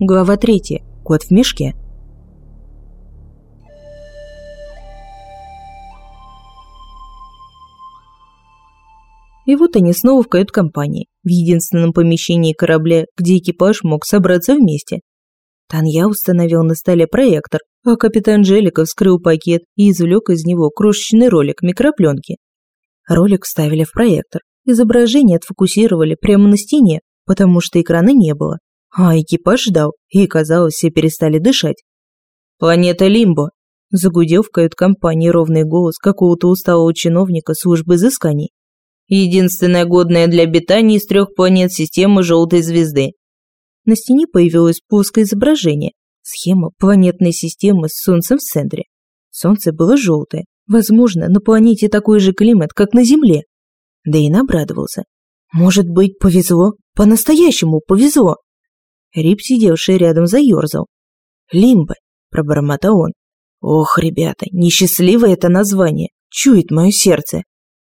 Глава 3. Кот в мешке. И вот они снова в кают-компании, в единственном помещении корабля, где экипаж мог собраться вместе. Танья установил на столе проектор, а капитан Желиков вскрыл пакет и извлек из него крошечный ролик микропленки. Ролик вставили в проектор, изображение отфокусировали прямо на стене, потому что экрана не было. А экипаж ждал, и, казалось, все перестали дышать. «Планета Лимбо!» – загудел в кают-компании ровный голос какого-то усталого чиновника службы изысканий. «Единственная годная для обитания из трех планет системы желтой звезды». На стене появилось плоское изображение, схема планетной системы с Солнцем в центре. Солнце было желтое. Возможно, на планете такой же климат, как на Земле. Дэйн обрадовался. Может быть, повезло? По-настоящему повезло. Рип, сидевший рядом, заерзал. «Лимбо», – пробормотал он. «Ох, ребята, несчастливое это название, чует мое сердце».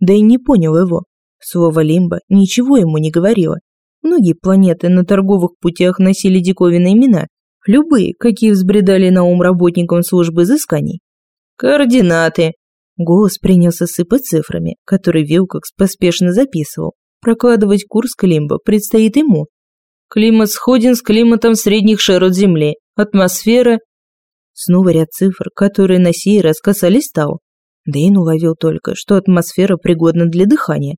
Да и не понял его. Слово «лимбо» ничего ему не говорило. Многие планеты на торговых путях носили диковинные имена, любые, какие взбредали на ум работникам службы изысканий. «Координаты!» Голос принялся сыпать цифрами, которые Вилкокс поспешно записывал. Прокладывать курс к Лимбо предстоит ему, Климат сходен с климатом средних широт Земли. Атмосфера... Снова ряд цифр, которые на сей раз касались Тау. Дэйн уловил только, что атмосфера пригодна для дыхания.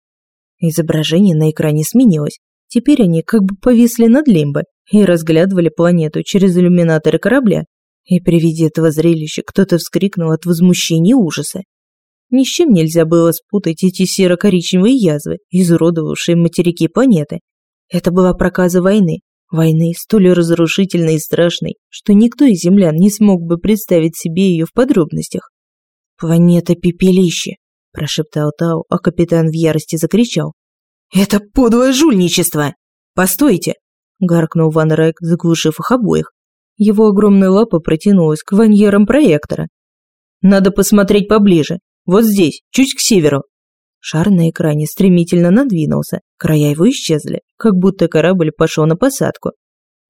Изображение на экране сменилось. Теперь они как бы повисли над Лимбо и разглядывали планету через иллюминаторы корабля. И при виде этого зрелища кто-то вскрикнул от возмущения и ужаса. Ни с чем нельзя было спутать эти серо-коричневые язвы, изуродовавшие материки планеты, это была проказа войны, войны столь разрушительной и страшной, что никто из землян не смог бы представить себе ее в подробностях. «Планета пепелище!» – прошептал Тау, а капитан в ярости закричал. «Это подлое жульничество! Постойте!» – гаркнул Ван Райк, заглушив их обоих. Его огромная лапа протянулась к ваньерам проектора. «Надо посмотреть поближе. Вот здесь, чуть к северу. Шар на экране стремительно надвинулся, края его исчезли, как будто корабль пошел на посадку.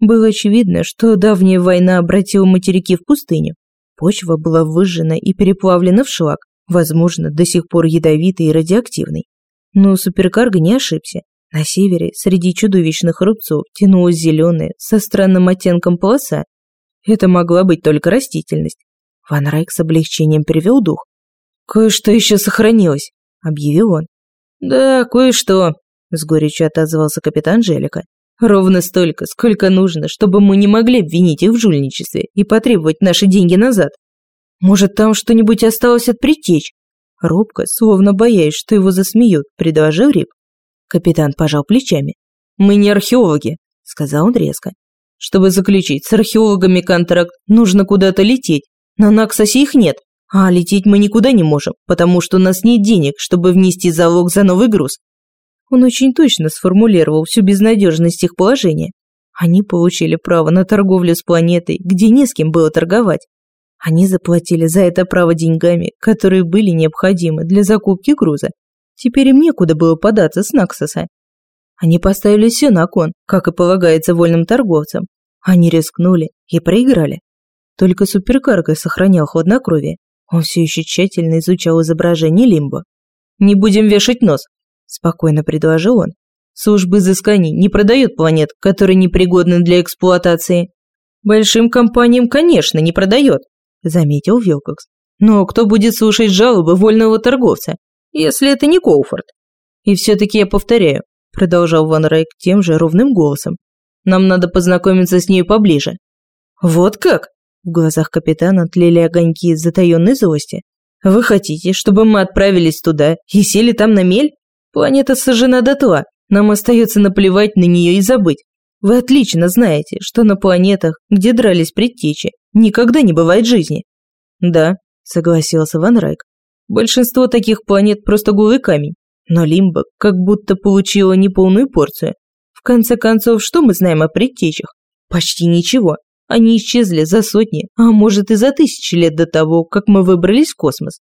Было очевидно, что давняя война обратила материки в пустыню. Почва была выжжена и переплавлена в шлак, возможно, до сих пор ядовитый и радиоактивный. Но суперкарго не ошибся. На севере, среди чудовищных рубцов, тянулась зеленая, со странным оттенком полоса. Это могла быть только растительность. Ван Райк с облегчением перевел дух. Кое-что еще сохранилось. – объявил он. «Да, кое-что», – с горечью отозвался капитан Желика. «Ровно столько, сколько нужно, чтобы мы не могли обвинить их в жульничестве и потребовать наши деньги назад. Может, там что-нибудь осталось от притеч?» Робко, словно боясь, что его засмеют, предложил Рип. Капитан пожал плечами. «Мы не археологи», – сказал он резко. «Чтобы заключить с археологами контракт, нужно куда-то лететь. На Наксосе их нет. А лететь мы никуда не можем, потому что у нас нет денег, чтобы внести залог за новый груз. Он очень точно сформулировал всю безнадежность их положения. Они получили право на торговлю с планетой, где не с кем было торговать. Они заплатили за это право деньгами, которые были необходимы для закупки груза. Теперь им некуда было податься с Наксоса. Они поставили все на кон, как и полагается вольным торговцам. Они рискнули и проиграли. Только суперкарго сохранял хладнокровие. Он все еще тщательно изучал изображение Лимбо. «Не будем вешать нос», – спокойно предложил он. «Служба изысканий не продает планет, которые непригодны для эксплуатации». «Большим компаниям, конечно, не продает», – заметил Вилкокс. «Но кто будет слушать жалобы вольного торговца, если это не Коуфорд?» «И все-таки я повторяю», – продолжал Ван Райк тем же ровным голосом. «Нам надо познакомиться с ней поближе». «Вот как?» В глазах капитана тлели огоньки затаенной злости. «Вы хотите, чтобы мы отправились туда и сели там на мель? Планета сожжена дотла, нам остается наплевать на нее и забыть. Вы отлично знаете, что на планетах, где дрались предтечи, никогда не бывает жизни». «Да», – согласился Ван Райк. «Большинство таких планет просто голый камень, но Лимба как будто получила неполную порцию. В конце концов, что мы знаем о предтечах? Почти ничего. Они исчезли за сотни, а может и за тысячи лет до того, как мы выбрались в космос.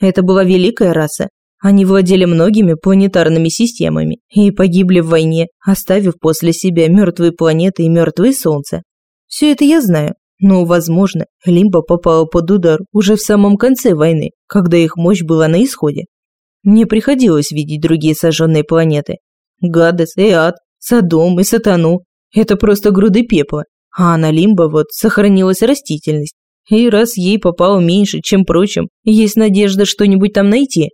Это была великая раса. Они владели многими планетарными системами и погибли в войне, оставив после себя мертвые планеты и мертвые солнца. Все это я знаю, но, возможно, Лимба попала под удар уже в самом конце войны, когда их мощь была на исходе. Мне приходилось видеть другие сожженные планеты. Гадес и Ад, Содом и Сатану – это просто груды пепла. А на Лимбо вот сохранилась растительность. И раз ей попало меньше, чем прочим, есть надежда что-нибудь там найти.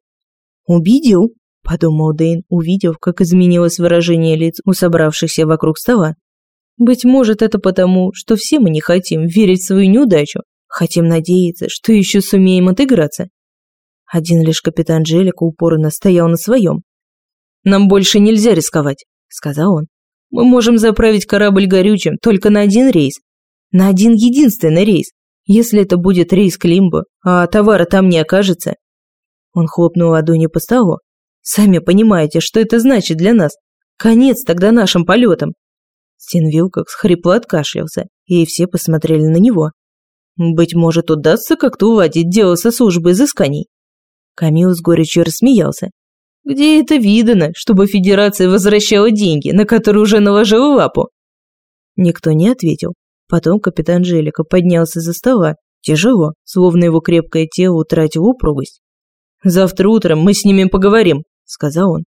«Убедил», – подумал Дэйн, увидев, как изменилось выражение лиц у собравшихся вокруг стола. «Быть может, это потому, что все мы не хотим верить в свою неудачу, хотим надеяться, что еще сумеем отыграться». Один лишь капитан Джелика упорно стоял на своем. «Нам больше нельзя рисковать», – сказал он. «Мы можем заправить корабль горючим только на один рейс. На один единственный рейс. Если это будет рейс к Лимбо, а товара там не окажется». Он хлопнул ладонью по столу. «Сами понимаете, что это значит для нас. Конец тогда нашим полетам». Стин Вилкокс хрипло откашлялся, и все посмотрели на него. «Быть может, удастся как-то уладить дело со службой изысканий?» Камил с горечью рассмеялся. «Где это видано, чтобы Федерация возвращала деньги, на которые уже наложила лапу?» Никто не ответил. Потом капитан Джелика поднялся за стола, тяжело, словно его крепкое тело утратило упругость. «Завтра утром мы с ними поговорим», — сказал он.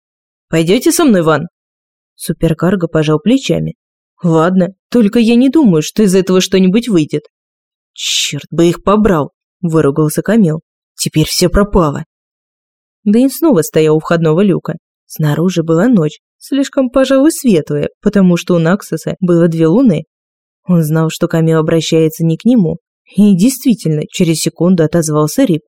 «Пойдете со мной, Ван?» Суперкарго пожал плечами. «Ладно, только я не думаю, что из этого что-нибудь выйдет». «Черт бы их побрал!» – выругался Камил. «Теперь все пропало». Дэйн снова стоял у входного люка. Снаружи была ночь, слишком, пожалуй, светлая, потому что у Наксоса было две луны. Он знал, что Камил обращается не к нему, и действительно, через секунду отозвался Рип.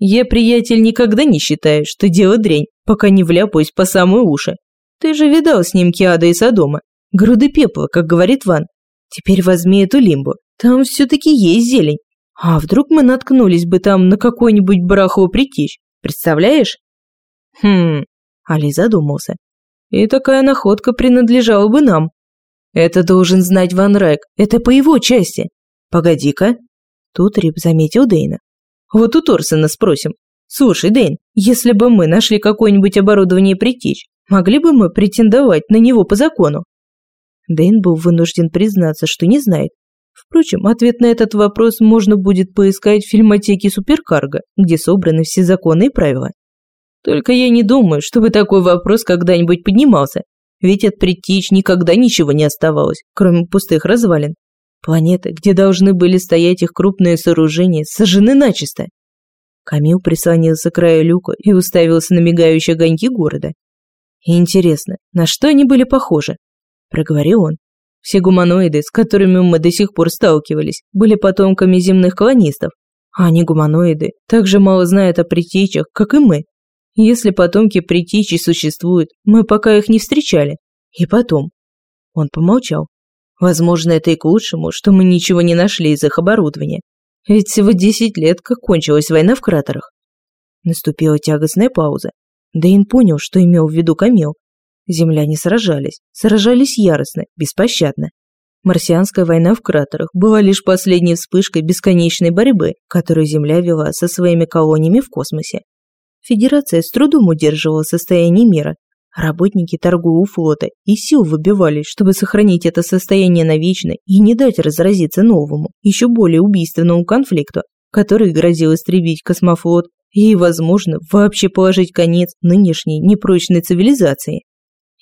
«Я, приятель, никогда не считаю, что дело дрянь, пока не вляпаюсь по самые уши. Ты же видал снимки Ада и Содома. Груды пепла, как говорит Ван. Теперь возьми эту лимбу, там все-таки есть зелень. А вдруг мы наткнулись бы там на какой-нибудь барахло притечь? Представляешь? Хм, Али задумался. И такая находка принадлежала бы нам. Это должен знать Ван Райк, это по его части. Погоди-ка. Тут Рип заметил Дейна. Вот у Торсона спросим. Слушай, Дейн, если бы мы нашли какое-нибудь оборудование притечь, могли бы мы претендовать на него по закону? Дейн был вынужден признаться, что не знает, Впрочем, ответ на этот вопрос можно будет поискать в фильмотеке Суперкарго, где собраны все законы и правила. Только я не думаю, чтобы такой вопрос когда-нибудь поднимался, ведь от притич никогда ничего не оставалось, кроме пустых развалин. Планеты, где должны были стоять их крупные сооружения, сожжены начисто. Камил прислонился к краю люка и уставился на мигающие огоньки города. «Интересно, на что они были похожи?» – проговорил он. Все гуманоиды, с которыми мы до сих пор сталкивались, были потомками земных колонистов, а они гуманоиды также мало знают о притечах, как и мы. Если потомки притечи существуют, мы пока их не встречали. И потом. Он помолчал. Возможно, это и к лучшему, что мы ничего не нашли из их оборудования. Ведь всего десять лет, как кончилась война в кратерах. Наступила тягостная пауза. Дэйн понял, что имел в виду Камил, Земляне сражались, сражались яростно, беспощадно. Марсианская война в кратерах была лишь последней вспышкой бесконечной борьбы, которую Земля вела со своими колониями в космосе. Федерация с трудом удерживала состояние мира. Работники торгового флота и сил выбивались, чтобы сохранить это состояние навечно и не дать разразиться новому, еще более убийственному конфликту, который грозил истребить космофлот и, возможно, вообще положить конец нынешней непрочной цивилизации.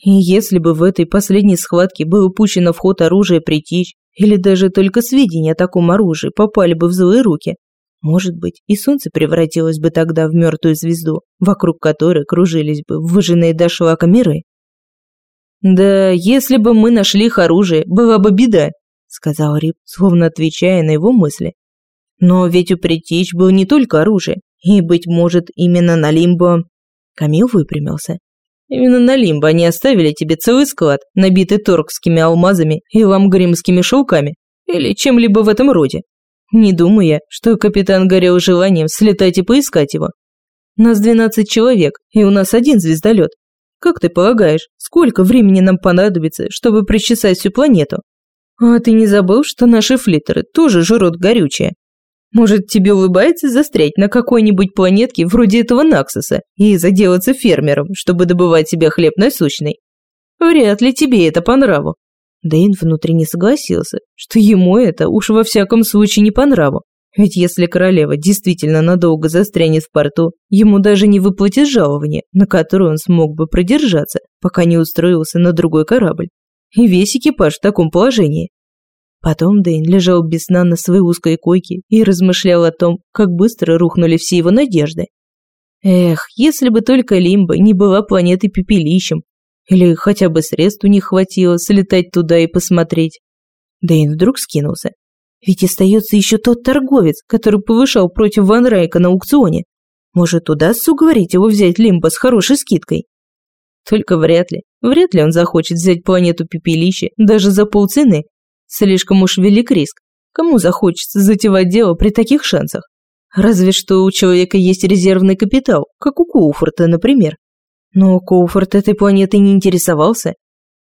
И если бы в этой последней схватке было упущено в ход оружие притечь, или даже только сведения о таком оружии попали бы в злые руки, может быть, и солнце превратилось бы тогда в мертвую звезду, вокруг которой кружились бы выжженные до шлака миры. «Да, если бы мы нашли их оружие, была бы беда», — сказал Рип, словно отвечая на его мысли. «Но ведь у Притич был не только оружие, и, быть может, именно на Лимбо...» Камил выпрямился. Именно на Лимбо они оставили тебе целый склад, набитый торгскими алмазами и ламгримскими шелками, или чем-либо в этом роде. Не думая, что капитан горел желанием слетать и поискать его. Нас 12 человек, и у нас один звездолет. Как ты полагаешь, сколько времени нам понадобится, чтобы причесать всю планету? А ты не забыл, что наши флиттеры тоже жрут горючее? Может, тебе улыбается застрять на какой-нибудь планетке вроде этого Наксоса и заделаться фермером, чтобы добывать себе хлеб насущный? Вряд ли тебе это по нраву. Дэйн внутренне согласился, что ему это уж во всяком случае не по нраву. Ведь если королева действительно надолго застрянет в порту, ему даже не выплатят жалование, на которое он смог бы продержаться, пока не устроился на другой корабль. И весь экипаж в таком положении. Потом Дэйн лежал без сна на своей узкой койке и размышлял о том, как быстро рухнули все его надежды. Эх, если бы только Лимба не была планетой пепелищем, или хотя бы средств у них хватило слетать туда и посмотреть. Дэйн вдруг скинулся. Ведь остается еще тот торговец, который повышал против Ван Райка на аукционе. Может, удастся уговорить его взять Лимба с хорошей скидкой? Только вряд ли. Вряд ли он захочет взять планету Пепелище даже за полцены. Слишком уж велик риск. Кому захочется затевать дело при таких шансах? Разве что у человека есть резервный капитал, как у Коуфорта, например. Но Коуфорд этой планетой не интересовался,